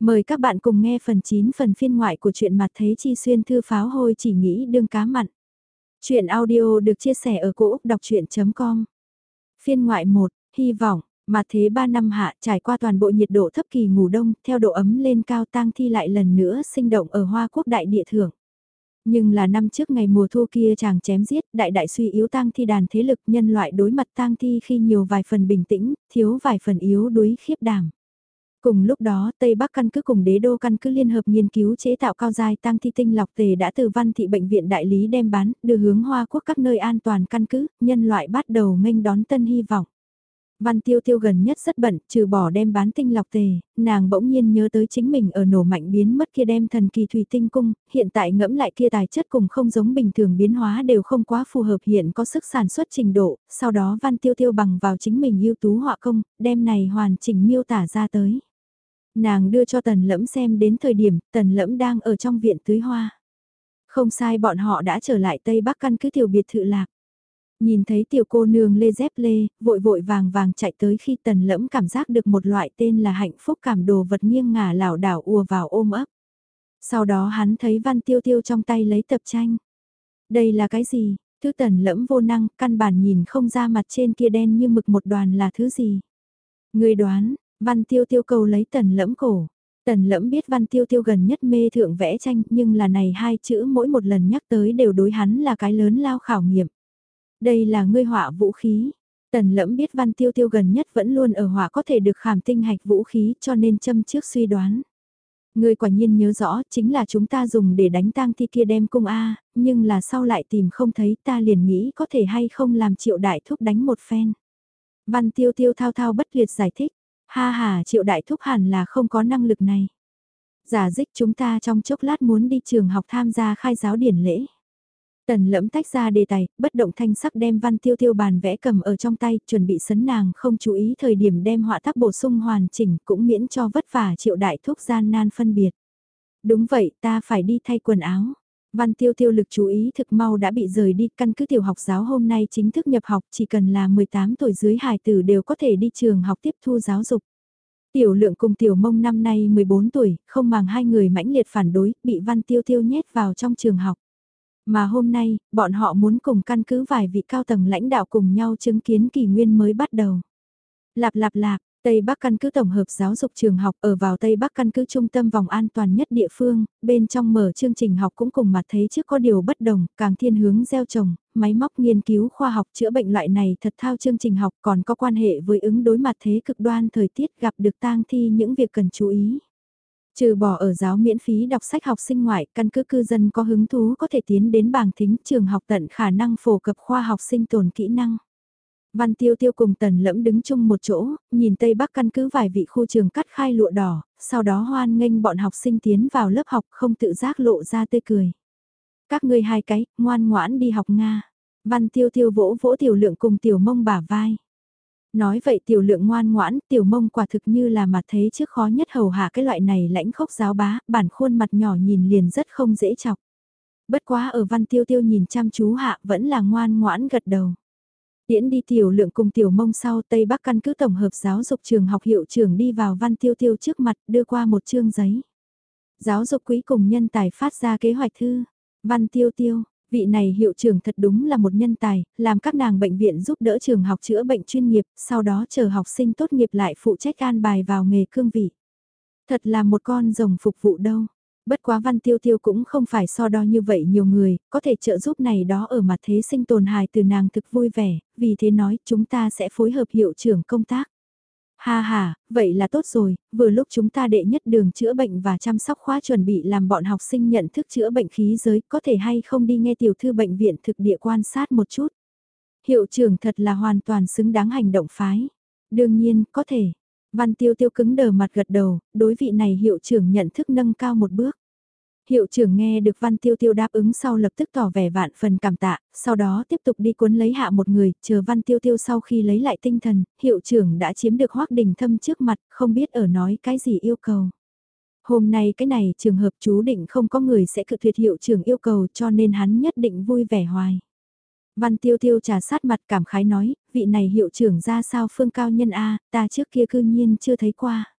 Mời các bạn cùng nghe phần 9 phần phiên ngoại của truyện mặt thế chi xuyên thư pháo hôi chỉ nghĩ đương cá mặn. Chuyện audio được chia sẻ ở cỗ đọc chuyện.com Phiên ngoại 1, hy vọng, mà thế 3 năm hạ trải qua toàn bộ nhiệt độ thấp kỳ ngủ đông, theo độ ấm lên cao tang thi lại lần nữa sinh động ở Hoa Quốc đại địa thưởng. Nhưng là năm trước ngày mùa thu kia chàng chém giết, đại đại suy yếu tang thi đàn thế lực nhân loại đối mặt tang thi khi nhiều vài phần bình tĩnh, thiếu vài phần yếu đuối khiếp đảm. Cùng lúc đó, Tây Bắc căn cứ cùng đế đô căn cứ liên hợp nghiên cứu chế tạo cao dài tăng thi tinh lọc tề đã từ văn thị bệnh viện đại lý đem bán, đưa hướng Hoa Quốc các nơi an toàn căn cứ, nhân loại bắt đầu nghênh đón tân hy vọng. Văn tiêu tiêu gần nhất rất bận, trừ bỏ đem bán tinh lọc tề, nàng bỗng nhiên nhớ tới chính mình ở nổ mạnh biến mất kia đem thần kỳ thủy tinh cung, hiện tại ngẫm lại kia tài chất cùng không giống bình thường biến hóa đều không quá phù hợp hiện có sức sản xuất trình độ, sau đó văn tiêu tiêu bằng vào chính mình ưu tú họa công, đem này hoàn chỉnh miêu tả ra tới. Nàng đưa cho tần lẫm xem đến thời điểm tần lẫm đang ở trong viện tưới hoa. Không sai bọn họ đã trở lại Tây Bắc căn cứ tiểu biệt thự lạc. Nhìn thấy tiểu cô nương lê dép lê, vội vội vàng vàng chạy tới khi tần lẫm cảm giác được một loại tên là hạnh phúc cảm đồ vật nghiêng ngả lảo đảo ùa vào ôm ấp. Sau đó hắn thấy văn tiêu tiêu trong tay lấy tập tranh. Đây là cái gì? Thứ tần lẫm vô năng, căn bản nhìn không ra mặt trên kia đen như mực một đoàn là thứ gì. Người đoán, Văn tiêu tiêu cầu lấy tần lẫm cổ. Tần lẫm biết văn tiêu tiêu gần nhất mê thượng vẽ tranh nhưng là này hai chữ mỗi một lần nhắc tới đều đối hắn là cái lớn lao khảo nghiệm. Đây là ngươi họa vũ khí. Tần lẫm biết văn tiêu tiêu gần nhất vẫn luôn ở họa có thể được khảm tinh hạch vũ khí cho nên châm trước suy đoán. Ngươi quả nhiên nhớ rõ chính là chúng ta dùng để đánh tang thi kia đem cung A, nhưng là sau lại tìm không thấy ta liền nghĩ có thể hay không làm triệu đại thúc đánh một phen. Văn tiêu tiêu thao thao bất tuyệt giải thích, Ha ha triệu đại thúc hẳn là không có năng lực này. Giả dích chúng ta trong chốc lát muốn đi trường học tham gia khai giáo điển lễ. Tần lẫm tách ra đề tài, bất động thanh sắc đem văn tiêu tiêu bàn vẽ cầm ở trong tay, chuẩn bị sấn nàng không chú ý thời điểm đem họa tác bổ sung hoàn chỉnh cũng miễn cho vất vả triệu đại thúc gian nan phân biệt. Đúng vậy, ta phải đi thay quần áo. Văn tiêu tiêu lực chú ý thực mau đã bị rời đi căn cứ tiểu học giáo hôm nay chính thức nhập học chỉ cần là 18 tuổi dưới hài tử đều có thể đi trường học tiếp thu giáo dục. Tiểu lượng cùng tiểu mông năm nay 14 tuổi, không màng hai người mãnh liệt phản đối, bị văn tiêu tiêu nhét vào trong trường học. Mà hôm nay, bọn họ muốn cùng căn cứ vài vị cao tầng lãnh đạo cùng nhau chứng kiến kỳ nguyên mới bắt đầu. Lạp lạp lạp, Tây Bắc căn cứ tổng hợp giáo dục trường học ở vào Tây Bắc căn cứ trung tâm vòng an toàn nhất địa phương, bên trong mở chương trình học cũng cùng mặt thấy trước có điều bất đồng, càng thiên hướng gieo trồng, máy móc nghiên cứu khoa học chữa bệnh loại này thật thao chương trình học còn có quan hệ với ứng đối mặt thế cực đoan thời tiết gặp được tang thi những việc cần chú ý. Trừ bỏ ở giáo miễn phí đọc sách học sinh ngoại, căn cứ cư dân có hứng thú có thể tiến đến bảng thính trường học tận khả năng phổ cập khoa học sinh tồn kỹ năng. Văn Tiêu Tiêu cùng Tần Lẫm đứng chung một chỗ, nhìn Tây Bắc căn cứ vài vị khu trường cắt khai lụa đỏ, sau đó hoan nghênh bọn học sinh tiến vào lớp học không tự giác lộ ra tươi cười. Các ngươi hai cái, ngoan ngoãn đi học Nga. Văn Tiêu Tiêu vỗ vỗ tiểu lượng cùng tiểu mông bả vai. Nói vậy tiểu lượng ngoan ngoãn, tiểu mông quả thực như là mặt thế trước khó nhất hầu hạ cái loại này lãnh khốc giáo bá, bản khuôn mặt nhỏ nhìn liền rất không dễ chọc. Bất quá ở văn tiêu tiêu nhìn chăm chú hạ vẫn là ngoan ngoãn gật đầu. Tiễn đi tiểu lượng cùng tiểu mông sau Tây Bắc căn cứ tổng hợp giáo dục trường học hiệu trưởng đi vào văn tiêu tiêu trước mặt đưa qua một chương giấy. Giáo dục quý cùng nhân tài phát ra kế hoạch thư. Văn tiêu tiêu, vị này hiệu trưởng thật đúng là một nhân tài, làm các nàng bệnh viện giúp đỡ trường học chữa bệnh chuyên nghiệp, sau đó chờ học sinh tốt nghiệp lại phụ trách an bài vào nghề cương vị. Thật là một con rồng phục vụ đâu. Bất quá văn tiêu tiêu cũng không phải so đo như vậy nhiều người, có thể trợ giúp này đó ở mặt thế sinh tồn hài từ nàng thực vui vẻ, vì thế nói chúng ta sẽ phối hợp hiệu trưởng công tác. Ha ha, vậy là tốt rồi, vừa lúc chúng ta đệ nhất đường chữa bệnh và chăm sóc khóa chuẩn bị làm bọn học sinh nhận thức chữa bệnh khí giới, có thể hay không đi nghe tiểu thư bệnh viện thực địa quan sát một chút. Hiệu trưởng thật là hoàn toàn xứng đáng hành động phái. Đương nhiên, có thể. Văn tiêu tiêu cứng đờ mặt gật đầu, đối vị này hiệu trưởng nhận thức nâng cao một bước. Hiệu trưởng nghe được Văn Tiêu Tiêu đáp ứng sau lập tức tỏ vẻ vạn phần cảm tạ, sau đó tiếp tục đi cuốn lấy hạ một người, chờ Văn Tiêu Tiêu sau khi lấy lại tinh thần, hiệu trưởng đã chiếm được Hoác Đình Thâm trước mặt, không biết ở nói cái gì yêu cầu. Hôm nay cái này trường hợp chú định không có người sẽ cự tuyệt hiệu trưởng yêu cầu cho nên hắn nhất định vui vẻ hoài. Văn Tiêu Tiêu trà sát mặt cảm khái nói, vị này hiệu trưởng ra sao phương cao nhân A, ta trước kia cư nhiên chưa thấy qua.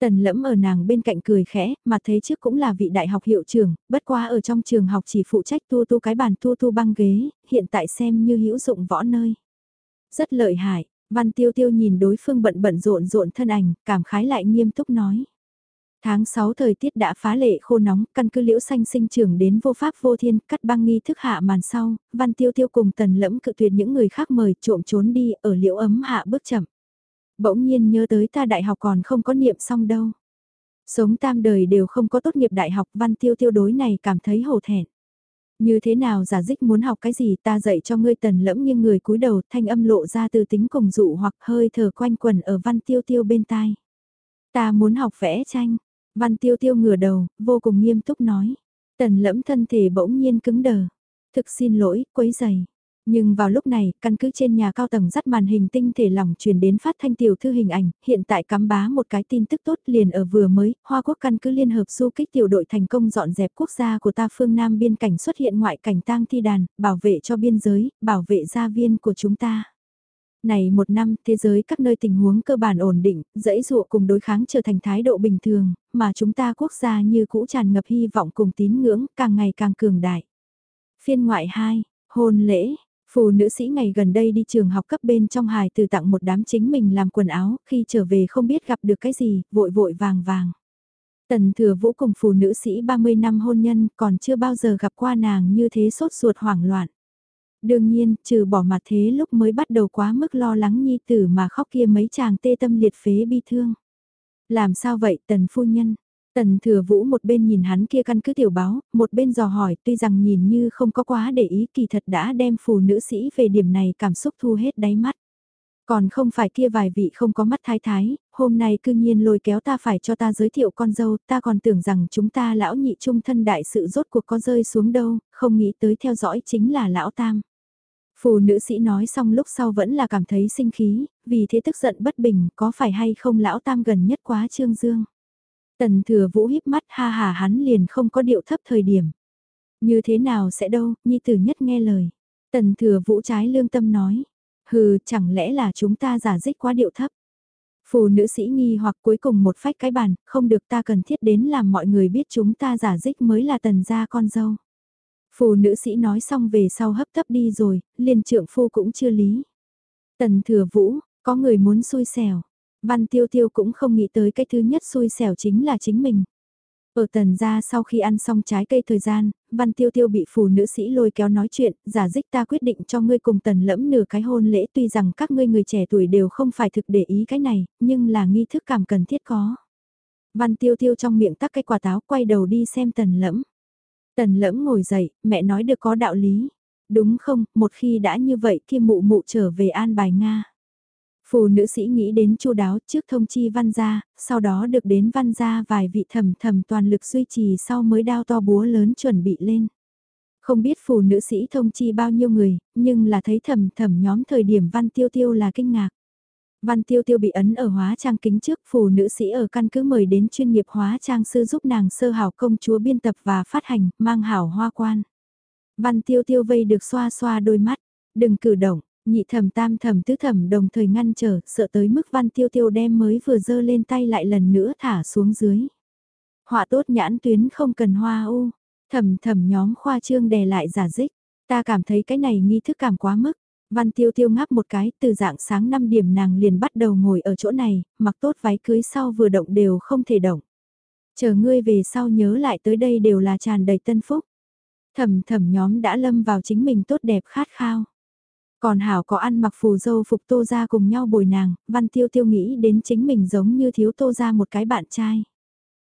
Tần lẫm ở nàng bên cạnh cười khẽ, mà thấy trước cũng là vị đại học hiệu trưởng, bất qua ở trong trường học chỉ phụ trách tu tu cái bàn tu tu băng ghế, hiện tại xem như hữu dụng võ nơi. Rất lợi hại, văn tiêu tiêu nhìn đối phương bận bận rộn rộn thân ảnh, cảm khái lại nghiêm túc nói. Tháng 6 thời tiết đã phá lệ khô nóng, căn cứ liễu xanh sinh trưởng đến vô pháp vô thiên, cắt băng nghi thức hạ màn sau, văn tiêu tiêu cùng tần lẫm cự tuyệt những người khác mời trộm trốn đi ở liễu ấm hạ bước chậm. Bỗng nhiên nhớ tới ta đại học còn không có niệm xong đâu. Sống tam đời đều không có tốt nghiệp đại học văn tiêu tiêu đối này cảm thấy hổ thẹn. Như thế nào giả dích muốn học cái gì ta dạy cho ngươi tần lẫm nghiêng người cúi đầu thanh âm lộ ra từ tính cùng dụ hoặc hơi thở quanh quần ở văn tiêu tiêu bên tai. Ta muốn học vẽ tranh, Văn tiêu tiêu ngửa đầu, vô cùng nghiêm túc nói. Tần lẫm thân thể bỗng nhiên cứng đờ. Thực xin lỗi, quấy giày. Nhưng vào lúc này, căn cứ trên nhà cao tầng dắt màn hình tinh thể lỏng truyền đến phát thanh tiểu thư hình ảnh, hiện tại cắm bá một cái tin tức tốt liền ở vừa mới, Hoa Quốc căn cứ liên hợp du kích tiểu đội thành công dọn dẹp quốc gia của ta phương Nam biên cảnh xuất hiện ngoại cảnh tang thi đàn, bảo vệ cho biên giới, bảo vệ gia viên của chúng ta. Này một năm, thế giới các nơi tình huống cơ bản ổn định, dãy dụa cùng đối kháng trở thành thái độ bình thường, mà chúng ta quốc gia như cũ tràn ngập hy vọng cùng tín ngưỡng, càng ngày càng cường đại. Phiên ngoại 2, hôn lễ, Phù nữ sĩ ngày gần đây đi trường học cấp bên trong hài từ tặng một đám chính mình làm quần áo, khi trở về không biết gặp được cái gì, vội vội vàng vàng. Tần thừa vũ cùng phù nữ sĩ 30 năm hôn nhân còn chưa bao giờ gặp qua nàng như thế sốt ruột hoảng loạn. Đương nhiên, trừ bỏ mặt thế lúc mới bắt đầu quá mức lo lắng nhi tử mà khóc kia mấy chàng tê tâm liệt phế bi thương. Làm sao vậy tần phu nhân? Tần thừa vũ một bên nhìn hắn kia căn cứ tiểu báo, một bên dò hỏi tuy rằng nhìn như không có quá để ý kỳ thật đã đem phù nữ sĩ về điểm này cảm xúc thu hết đáy mắt. Còn không phải kia vài vị không có mắt thái thái, hôm nay cư nhiên lôi kéo ta phải cho ta giới thiệu con dâu, ta còn tưởng rằng chúng ta lão nhị trung thân đại sự rốt cuộc có rơi xuống đâu, không nghĩ tới theo dõi chính là lão tam. Phù nữ sĩ nói xong lúc sau vẫn là cảm thấy sinh khí, vì thế tức giận bất bình có phải hay không lão tam gần nhất quá trương dương. Tần thừa vũ híp mắt ha hà hắn liền không có điệu thấp thời điểm. Như thế nào sẽ đâu, nhi tử nhất nghe lời. Tần thừa vũ trái lương tâm nói. Hừ, chẳng lẽ là chúng ta giả dích quá điệu thấp. Phù nữ sĩ nghi hoặc cuối cùng một phách cái bàn, không được ta cần thiết đến làm mọi người biết chúng ta giả dích mới là tần gia con dâu. Phụ nữ sĩ nói xong về sau hấp tấp đi rồi, liền trượng phu cũng chưa lý. Tần thừa vũ, có người muốn xui xẻo. Văn tiêu tiêu cũng không nghĩ tới cái thứ nhất xui xẻo chính là chính mình. Ở tần gia sau khi ăn xong trái cây thời gian, văn tiêu tiêu bị phù nữ sĩ lôi kéo nói chuyện, giả dích ta quyết định cho ngươi cùng tần lẫm nửa cái hôn lễ tuy rằng các ngươi người trẻ tuổi đều không phải thực để ý cái này, nhưng là nghi thức cảm cần thiết có. Văn tiêu tiêu trong miệng tắc cái quả táo quay đầu đi xem tần lẫm. Tần lẫm ngồi dậy, mẹ nói được có đạo lý. Đúng không, một khi đã như vậy kia mụ mụ trở về an bài Nga. Phù nữ sĩ nghĩ đến chu đáo trước thông chi văn gia, sau đó được đến văn gia vài vị thầm thầm toàn lực duy trì sau mới đao to búa lớn chuẩn bị lên. Không biết phù nữ sĩ thông chi bao nhiêu người, nhưng là thấy thầm thầm nhóm thời điểm văn tiêu tiêu là kinh ngạc. Văn tiêu tiêu bị ấn ở hóa trang kính trước phù nữ sĩ ở căn cứ mời đến chuyên nghiệp hóa trang sư giúp nàng sơ hảo công chúa biên tập và phát hành, mang hảo hoa quan. Văn tiêu tiêu vây được xoa xoa đôi mắt, đừng cử động, nhị thẩm tam thẩm tứ thẩm đồng thời ngăn trở, sợ tới mức văn tiêu tiêu đem mới vừa dơ lên tay lại lần nữa thả xuống dưới. Họa tốt nhãn tuyến không cần hoa u, thẩm thẩm nhóm khoa trương đè lại giả dích, ta cảm thấy cái này nghi thức cảm quá mức. Văn tiêu tiêu ngáp một cái, từ dạng sáng 5 điểm nàng liền bắt đầu ngồi ở chỗ này, mặc tốt váy cưới sau vừa động đều không thể động. Chờ ngươi về sau nhớ lại tới đây đều là tràn đầy tân phúc. thầm thầm nhóm đã lâm vào chính mình tốt đẹp khát khao. Còn Hảo có ăn mặc phù dâu phục tô ra cùng nhau bồi nàng, văn tiêu tiêu nghĩ đến chính mình giống như thiếu tô ra một cái bạn trai.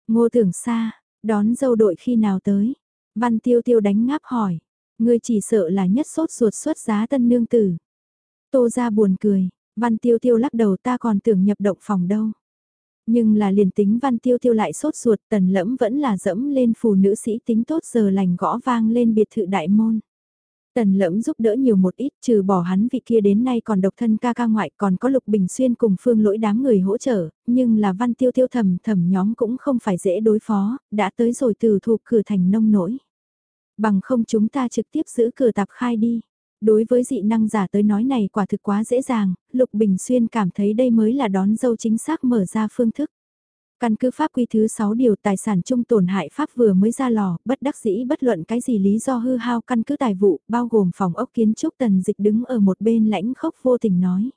Ngô tưởng xa, đón dâu đội khi nào tới? Văn tiêu tiêu đánh ngáp hỏi. Ngươi chỉ sợ là nhất sốt ruột xuất giá tân nương tử. Tô ra buồn cười, văn tiêu tiêu lắc đầu ta còn tưởng nhập động phòng đâu. Nhưng là liền tính văn tiêu tiêu lại sốt ruột tần lẫm vẫn là dẫm lên phù nữ sĩ tính tốt giờ lành gõ vang lên biệt thự đại môn. Tần lẫm giúp đỡ nhiều một ít trừ bỏ hắn vị kia đến nay còn độc thân ca ca ngoại còn có Lục Bình Xuyên cùng phương lỗi đám người hỗ trợ, nhưng là văn tiêu tiêu thầm thầm nhóm cũng không phải dễ đối phó, đã tới rồi từ thuộc cửa thành nông nổi. Bằng không chúng ta trực tiếp giữ cửa tạp khai đi. Đối với dị năng giả tới nói này quả thực quá dễ dàng, Lục Bình Xuyên cảm thấy đây mới là đón dâu chính xác mở ra phương thức. Căn cứ pháp quy thứ 6 điều tài sản chung tổn hại pháp vừa mới ra lò, bất đắc dĩ bất luận cái gì lý do hư hao căn cứ tài vụ, bao gồm phòng ốc kiến trúc tần dịch đứng ở một bên lãnh khốc vô tình nói.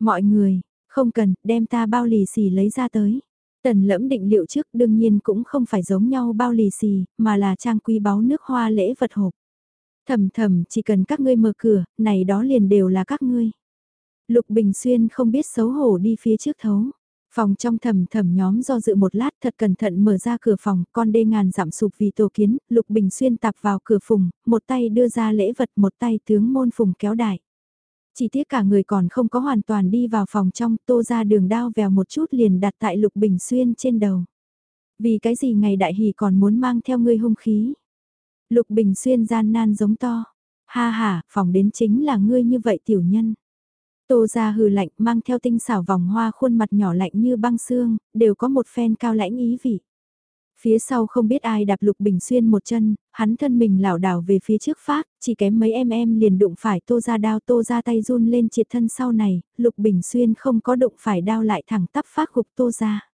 Mọi người, không cần, đem ta bao lì xì lấy ra tới. Tần lẫm định liệu trước đương nhiên cũng không phải giống nhau bao lì xì, mà là trang quý báu nước hoa lễ vật hộp. Thầm thầm chỉ cần các ngươi mở cửa, này đó liền đều là các ngươi. Lục Bình Xuyên không biết xấu hổ đi phía trước thấu. Phòng trong thầm thầm nhóm do dự một lát thật cẩn thận mở ra cửa phòng, con đê ngàn giảm sụp vì tổ kiến, Lục Bình Xuyên tạp vào cửa phùng, một tay đưa ra lễ vật một tay tướng môn phùng kéo đại. Chỉ tiếc cả người còn không có hoàn toàn đi vào phòng trong, tô ra đường đao vèo một chút liền đặt tại Lục Bình Xuyên trên đầu. Vì cái gì ngày đại hỷ còn muốn mang theo ngươi hung khí? Lục Bình Xuyên gian nan giống to. Ha ha, phòng đến chính là ngươi như vậy tiểu nhân. Tô ra hừ lạnh mang theo tinh xảo vòng hoa khuôn mặt nhỏ lạnh như băng xương, đều có một phen cao lãnh ý vị. Phía sau không biết ai đạp lục bình xuyên một chân, hắn thân mình lảo đảo về phía trước phát, chỉ kém mấy em em liền đụng phải tô ra đao tô ra tay run lên triệt thân sau này, lục bình xuyên không có đụng phải đao lại thẳng tắp phát gục tô ra.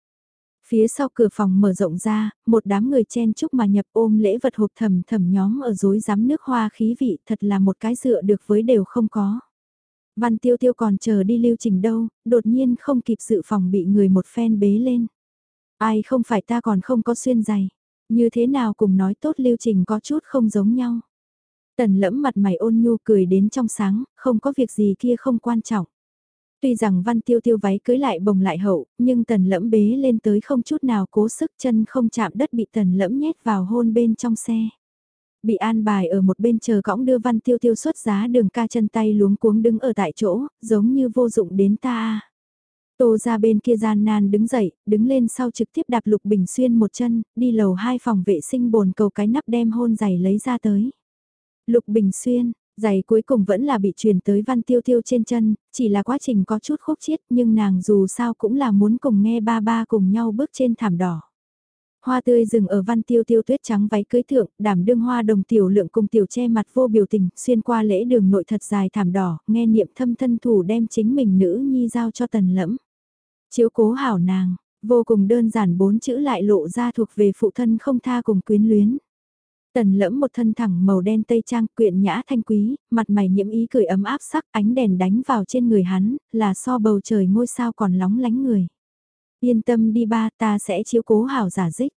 Phía sau cửa phòng mở rộng ra, một đám người chen chúc mà nhập ôm lễ vật hộp thầm thầm nhóm ở dối rắm nước hoa khí vị thật là một cái dựa được với đều không có. Văn tiêu tiêu còn chờ đi lưu trình đâu, đột nhiên không kịp dự phòng bị người một phen bế lên. Ai không phải ta còn không có xuyên giày, như thế nào cùng nói tốt lưu trình có chút không giống nhau. Tần lẫm mặt mày ôn nhu cười đến trong sáng, không có việc gì kia không quan trọng. Tuy rằng văn tiêu tiêu váy cưới lại bồng lại hậu, nhưng tần lẫm bế lên tới không chút nào cố sức chân không chạm đất bị tần lẫm nhét vào hôn bên trong xe. Bị an bài ở một bên chờ cõng đưa văn tiêu tiêu xuất giá đường ca chân tay luống cuống đứng ở tại chỗ, giống như vô dụng đến ta. Tô ra bên kia gian nan đứng dậy, đứng lên sau trực tiếp đạp lục bình xuyên một chân, đi lầu hai phòng vệ sinh bồn cầu cái nắp đem hôn giày lấy ra tới. Lục bình xuyên, giày cuối cùng vẫn là bị truyền tới văn tiêu tiêu trên chân, chỉ là quá trình có chút khúc chiết nhưng nàng dù sao cũng là muốn cùng nghe ba ba cùng nhau bước trên thảm đỏ. Hoa tươi rừng ở văn tiêu tiêu tuyết trắng váy cưới thượng, đảm đương hoa đồng tiểu lượng cùng tiểu che mặt vô biểu tình, xuyên qua lễ đường nội thật dài thảm đỏ, nghe niệm thâm thân thủ đem chính mình nữ nhi giao cho tần lẫm. Chiếu cố hảo nàng, vô cùng đơn giản bốn chữ lại lộ ra thuộc về phụ thân không tha cùng quyến luyến. Tần lẫm một thân thẳng màu đen tây trang quyện nhã thanh quý, mặt mày nhiễm ý cười ấm áp sắc ánh đèn đánh vào trên người hắn, là so bầu trời ngôi sao còn lóng lánh người. Yên tâm đi ba ta sẽ chiếu cố hảo giả dích.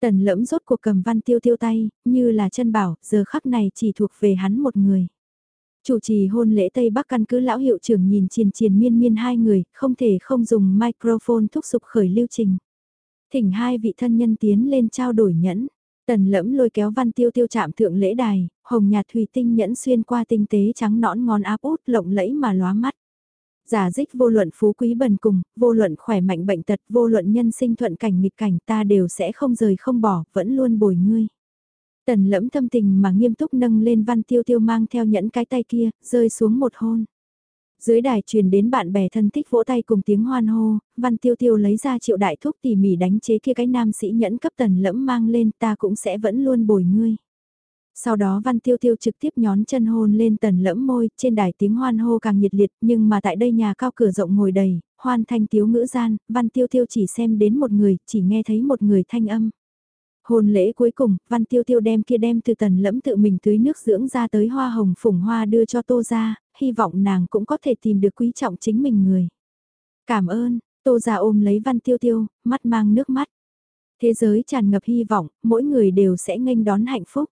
Tần lẫm rốt cuộc cầm văn tiêu tiêu tay, như là chân bảo, giờ khắc này chỉ thuộc về hắn một người. Chủ trì hôn lễ Tây Bắc căn cứ lão hiệu trưởng nhìn triền triền miên miên hai người, không thể không dùng microphone thúc giục khởi lưu trình. Thỉnh hai vị thân nhân tiến lên trao đổi nhẫn. Tần lẫm lôi kéo văn tiêu tiêu chạm thượng lễ đài, hồng nhạt thủy tinh nhẫn xuyên qua tinh tế trắng nõn ngon áp út lộng lẫy mà lóa mắt. Giả dích vô luận phú quý bần cùng, vô luận khỏe mạnh bệnh tật, vô luận nhân sinh thuận cảnh nghịch cảnh ta đều sẽ không rời không bỏ, vẫn luôn bồi ngươi. Tần lẫm thâm tình mà nghiêm túc nâng lên văn tiêu tiêu mang theo nhẫn cái tay kia, rơi xuống một hôn. Dưới đài truyền đến bạn bè thân thích vỗ tay cùng tiếng hoan hô, văn tiêu tiêu lấy ra triệu đại thuốc tỉ mỉ đánh chế kia cái nam sĩ nhẫn cấp tần lẫm mang lên ta cũng sẽ vẫn luôn bồi ngươi. Sau đó Văn Tiêu Tiêu trực tiếp nhón chân hôn lên tần lẫm môi, trên đài tiếng hoan hô càng nhiệt liệt, nhưng mà tại đây nhà cao cửa rộng ngồi đầy, hoan thanh tiếu ngữ gian, Văn Tiêu Tiêu chỉ xem đến một người, chỉ nghe thấy một người thanh âm. Hôn lễ cuối cùng, Văn Tiêu Tiêu đem kia đem từ tần lẫm tự mình tưới nước dưỡng ra tới hoa hồng phủng hoa đưa cho Tô ra, hy vọng nàng cũng có thể tìm được quý trọng chính mình người. Cảm ơn, Tô ra ôm lấy Văn Tiêu Tiêu, mắt mang nước mắt. Thế giới tràn ngập hy vọng, mỗi người đều sẽ nghênh đón hạnh phúc.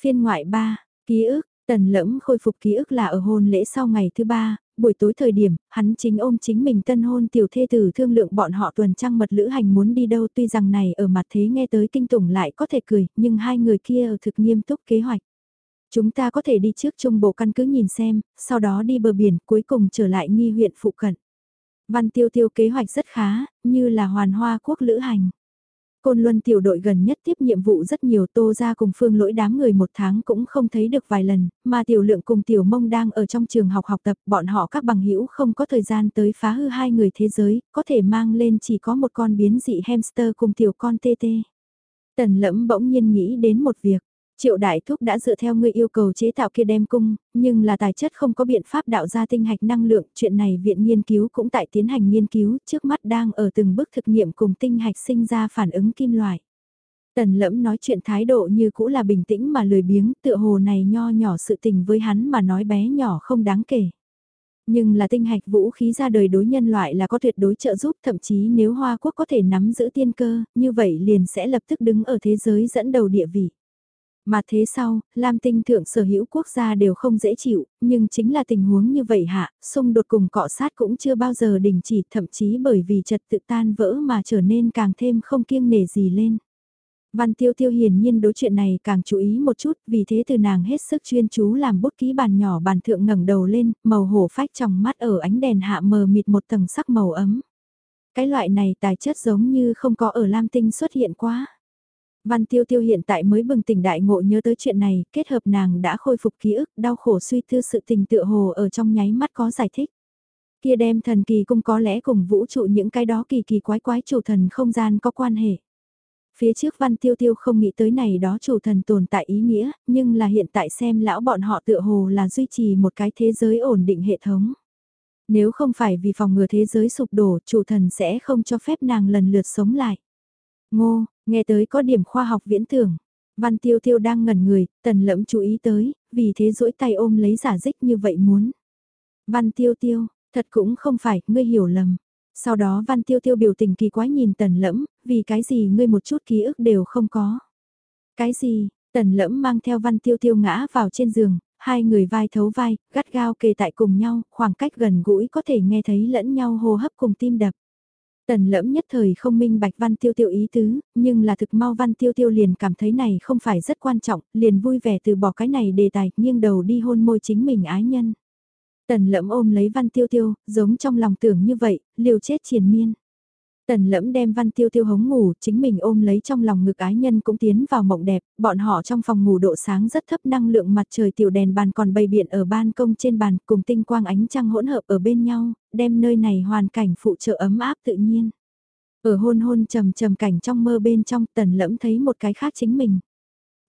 Phiên ngoại 3, ký ức, tần lẫm khôi phục ký ức là ở hôn lễ sau ngày thứ ba, buổi tối thời điểm, hắn chính ôm chính mình tân hôn tiểu thê tử thương lượng bọn họ tuần trăng mật lữ hành muốn đi đâu tuy rằng này ở mặt thế nghe tới kinh tủng lại có thể cười, nhưng hai người kia ở thực nghiêm túc kế hoạch. Chúng ta có thể đi trước trung bộ căn cứ nhìn xem, sau đó đi bờ biển cuối cùng trở lại nghi huyện phụ cận. Văn tiêu tiêu kế hoạch rất khá, như là hoàn hoa quốc lữ hành. Côn Luân tiểu đội gần nhất tiếp nhiệm vụ rất nhiều tô ra cùng phương lỗi đám người một tháng cũng không thấy được vài lần, mà tiểu lượng cùng tiểu mông đang ở trong trường học học tập, bọn họ các bằng hữu không có thời gian tới phá hư hai người thế giới, có thể mang lên chỉ có một con biến dị hamster cùng tiểu con tê tê. Tần lẫm bỗng nhiên nghĩ đến một việc, Triệu đại thúc đã dựa theo người yêu cầu chế tạo kia đem cung, nhưng là tài chất không có biện pháp đạo ra tinh hạch năng lượng, chuyện này viện nghiên cứu cũng tại tiến hành nghiên cứu, trước mắt đang ở từng bước thực nghiệm cùng tinh hạch sinh ra phản ứng kim loại. Tần lẫm nói chuyện thái độ như cũ là bình tĩnh mà lười biếng, tựa hồ này nho nhỏ sự tình với hắn mà nói bé nhỏ không đáng kể. Nhưng là tinh hạch vũ khí ra đời đối nhân loại là có tuyệt đối trợ giúp thậm chí nếu Hoa Quốc có thể nắm giữ tiên cơ, như vậy liền sẽ lập tức đứng ở thế giới dẫn đầu địa vị. Mà thế sau, Lam Tinh thượng sở hữu quốc gia đều không dễ chịu, nhưng chính là tình huống như vậy hạ, xung đột cùng cọ sát cũng chưa bao giờ đình chỉ, thậm chí bởi vì trật tự tan vỡ mà trở nên càng thêm không kiêng nể gì lên. Văn Tiêu Tiêu hiển nhiên đối chuyện này càng chú ý một chút, vì thế từ nàng hết sức chuyên chú làm bút ký bàn nhỏ bàn thượng ngẩng đầu lên, màu hổ phách trong mắt ở ánh đèn hạ mờ mịt một tầng sắc màu ấm. Cái loại này tài chất giống như không có ở Lam Tinh xuất hiện quá. Văn Tiêu Tiêu hiện tại mới bừng tỉnh đại ngộ nhớ tới chuyện này, kết hợp nàng đã khôi phục ký ức, đau khổ suy tư sự tình tựa hồ ở trong nháy mắt có giải thích. Kia đem thần kỳ cung có lẽ cùng vũ trụ những cái đó kỳ kỳ quái quái chủ thần không gian có quan hệ. Phía trước Văn Tiêu Tiêu không nghĩ tới này đó chủ thần tồn tại ý nghĩa, nhưng là hiện tại xem lão bọn họ tựa hồ là duy trì một cái thế giới ổn định hệ thống. Nếu không phải vì phòng ngừa thế giới sụp đổ, chủ thần sẽ không cho phép nàng lần lượt sống lại. Ngô, nghe tới có điểm khoa học viễn tưởng. Văn Tiêu Tiêu đang ngẩn người, tần lẫm chú ý tới, vì thế duỗi tay ôm lấy giả dích như vậy muốn. Văn Tiêu Tiêu, thật cũng không phải, ngươi hiểu lầm. Sau đó Văn Tiêu Tiêu biểu tình kỳ quái nhìn tần lẫm, vì cái gì ngươi một chút ký ức đều không có. Cái gì, tần lẫm mang theo Văn Tiêu Tiêu ngã vào trên giường, hai người vai thấu vai, gắt gao kề tại cùng nhau, khoảng cách gần gũi có thể nghe thấy lẫn nhau hô hấp cùng tim đập. Tần lẫm nhất thời không minh bạch văn tiêu tiêu ý tứ, nhưng là thực mau văn tiêu tiêu liền cảm thấy này không phải rất quan trọng, liền vui vẻ từ bỏ cái này đề tài, nghiêng đầu đi hôn môi chính mình ái nhân. Tần lẫm ôm lấy văn tiêu tiêu, giống trong lòng tưởng như vậy, liều chết triền miên. Tần lẫm đem văn tiêu tiêu hống ngủ, chính mình ôm lấy trong lòng ngực ái nhân cũng tiến vào mộng đẹp, bọn họ trong phòng ngủ độ sáng rất thấp năng lượng mặt trời tiểu đèn bàn còn bày biện ở ban công trên bàn cùng tinh quang ánh trăng hỗn hợp ở bên nhau, đem nơi này hoàn cảnh phụ trợ ấm áp tự nhiên. Ở hôn hôn trầm trầm cảnh trong mơ bên trong tần lẫm thấy một cái khác chính mình.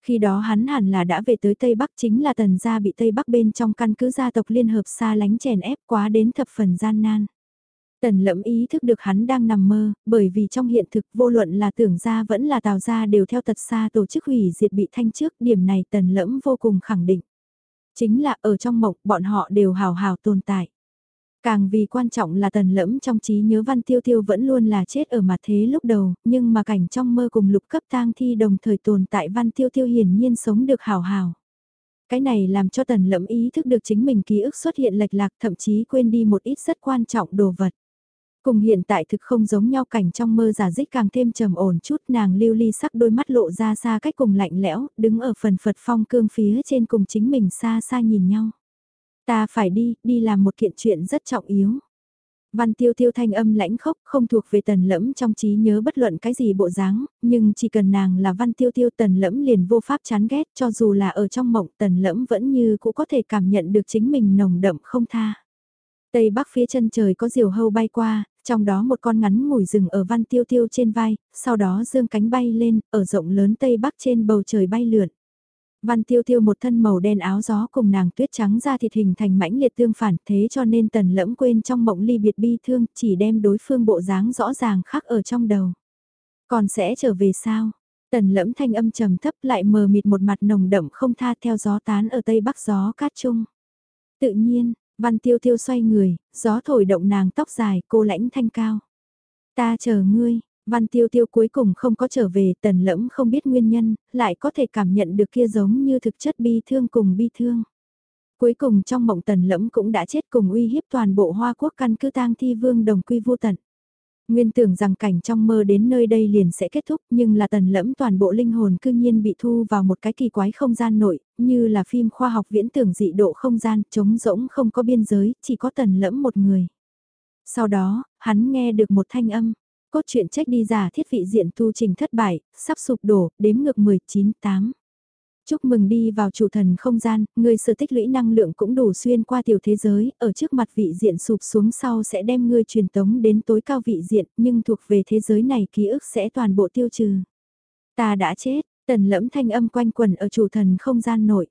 Khi đó hắn hẳn là đã về tới Tây Bắc chính là tần gia bị Tây Bắc bên trong căn cứ gia tộc liên hợp xa lánh chèn ép quá đến thập phần gian nan. Tần lẫm ý thức được hắn đang nằm mơ, bởi vì trong hiện thực vô luận là tưởng gia vẫn là tào gia đều theo tật xa tổ chức hủy diệt bị thanh trước, điểm này tần lẫm vô cùng khẳng định. Chính là ở trong mộng bọn họ đều hào hào tồn tại. Càng vì quan trọng là tần lẫm trong trí nhớ văn tiêu tiêu vẫn luôn là chết ở mặt thế lúc đầu, nhưng mà cảnh trong mơ cùng lục cấp tang thi đồng thời tồn tại văn tiêu tiêu hiển nhiên sống được hào hào. Cái này làm cho tần lẫm ý thức được chính mình ký ức xuất hiện lệch lạc thậm chí quên đi một ít rất quan trọng đồ vật. Cùng hiện tại thực không giống nhau cảnh trong mơ giả dích càng thêm trầm ổn chút nàng lưu ly sắc đôi mắt lộ ra xa cách cùng lạnh lẽo, đứng ở phần phật phong cương phía trên cùng chính mình xa xa nhìn nhau. Ta phải đi, đi làm một kiện chuyện rất trọng yếu. Văn tiêu tiêu thanh âm lãnh khốc không thuộc về tần lẫm trong trí nhớ bất luận cái gì bộ dáng, nhưng chỉ cần nàng là văn tiêu tiêu tần lẫm liền vô pháp chán ghét cho dù là ở trong mộng tần lẫm vẫn như cũng có thể cảm nhận được chính mình nồng đậm không tha. Tây bắc phía chân trời có diều hâu bay qua, trong đó một con ngắn ngủi rừng ở văn tiêu tiêu trên vai, sau đó dương cánh bay lên, ở rộng lớn tây bắc trên bầu trời bay lượn. Văn tiêu tiêu một thân màu đen áo gió cùng nàng tuyết trắng ra thịt hình thành mãnh liệt tương phản thế cho nên tần lẫm quên trong mộng ly biệt bi thương chỉ đem đối phương bộ dáng rõ ràng khác ở trong đầu. Còn sẽ trở về sao? Tần lẫm thanh âm trầm thấp lại mờ mịt một mặt nồng đậm không tha theo gió tán ở tây bắc gió cát trung. Tự nhiên, Văn tiêu tiêu xoay người, gió thổi động nàng tóc dài, cô lãnh thanh cao. Ta chờ ngươi, văn tiêu tiêu cuối cùng không có trở về, tần lẫm không biết nguyên nhân, lại có thể cảm nhận được kia giống như thực chất bi thương cùng bi thương. Cuối cùng trong mộng tần lẫm cũng đã chết cùng uy hiếp toàn bộ hoa quốc căn cứ tang thi vương đồng quy vô tận. Nguyên tưởng rằng cảnh trong mơ đến nơi đây liền sẽ kết thúc nhưng là tần lẫm toàn bộ linh hồn cư nhiên bị thu vào một cái kỳ quái không gian nội, như là phim khoa học viễn tưởng dị độ không gian, trống rỗng không có biên giới, chỉ có tần lẫm một người. Sau đó, hắn nghe được một thanh âm, cốt truyện trách đi giả thiết vị diện tu trình thất bại, sắp sụp đổ, đếm ngược 19-8. Chúc mừng đi vào chủ thần không gian, ngươi sự tích lũy năng lượng cũng đủ xuyên qua tiểu thế giới, ở trước mặt vị diện sụp xuống sau sẽ đem ngươi truyền tống đến tối cao vị diện, nhưng thuộc về thế giới này ký ức sẽ toàn bộ tiêu trừ. Ta đã chết, Tần lẫm thanh âm quanh quần ở chủ thần không gian nội.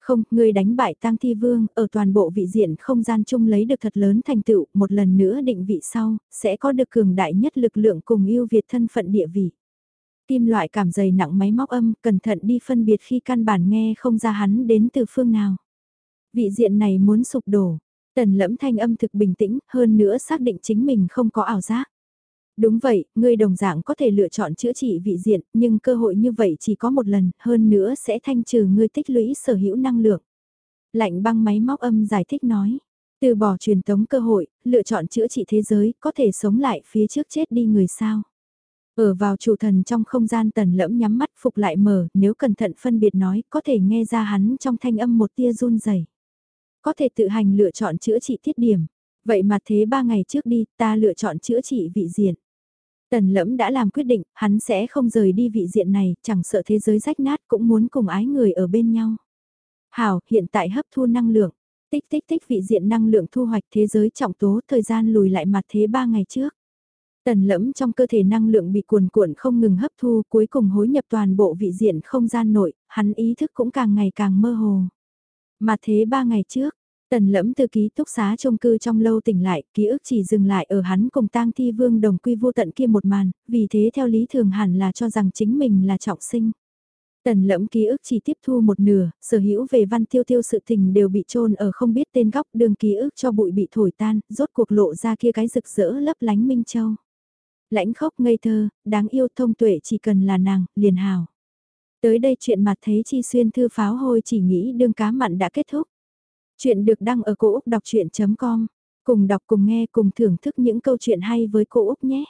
Không, ngươi đánh bại tang thi vương, ở toàn bộ vị diện không gian chung lấy được thật lớn thành tựu, một lần nữa định vị sau, sẽ có được cường đại nhất lực lượng cùng yêu Việt thân phận địa vị. Kim loại cảm dày nặng máy móc âm, cẩn thận đi phân biệt khi căn bản nghe không ra hắn đến từ phương nào. Vị diện này muốn sụp đổ, tần lẫm thanh âm thực bình tĩnh, hơn nữa xác định chính mình không có ảo giác. Đúng vậy, ngươi đồng dạng có thể lựa chọn chữa trị vị diện, nhưng cơ hội như vậy chỉ có một lần, hơn nữa sẽ thanh trừ ngươi tích lũy sở hữu năng lượng. Lạnh băng máy móc âm giải thích nói, từ bỏ truyền tống cơ hội, lựa chọn chữa trị thế giới, có thể sống lại phía trước chết đi người sao. Ở vào chủ thần trong không gian tần lẫm nhắm mắt phục lại mở, nếu cẩn thận phân biệt nói, có thể nghe ra hắn trong thanh âm một tia run rẩy Có thể tự hành lựa chọn chữa trị tiết điểm. Vậy mà thế ba ngày trước đi, ta lựa chọn chữa trị vị diện. Tần lẫm đã làm quyết định, hắn sẽ không rời đi vị diện này, chẳng sợ thế giới rách nát cũng muốn cùng ái người ở bên nhau. Hảo, hiện tại hấp thu năng lượng. Tích tích tích vị diện năng lượng thu hoạch thế giới trọng tố thời gian lùi lại mặt thế ba ngày trước. Tần lẫm trong cơ thể năng lượng bị cuồn cuộn không ngừng hấp thu cuối cùng hối nhập toàn bộ vị diện không gian nội, hắn ý thức cũng càng ngày càng mơ hồ. Mà thế ba ngày trước, Tần lẫm từ ký túc xá trông cư trong lâu tỉnh lại, ký ức chỉ dừng lại ở hắn cùng tang thi vương đồng quy vô tận kia một màn, vì thế theo lý thường hẳn là cho rằng chính mình là trọng sinh. Tần lẫm ký ức chỉ tiếp thu một nửa, sở hữu về văn tiêu tiêu sự tình đều bị trôn ở không biết tên góc đường ký ức cho bụi bị thổi tan, rốt cuộc lộ ra kia cái rực rỡ lấp lánh Minh Châu. Lãnh khốc ngây thơ, đáng yêu thông tuệ chỉ cần là nàng, liền hào. Tới đây chuyện mặt thấy chi xuyên thư pháo hôi chỉ nghĩ đương cá mặn đã kết thúc. Chuyện được đăng ở cổ Úc đọc chuyện.com. Cùng đọc cùng nghe cùng thưởng thức những câu chuyện hay với cô Úc nhé.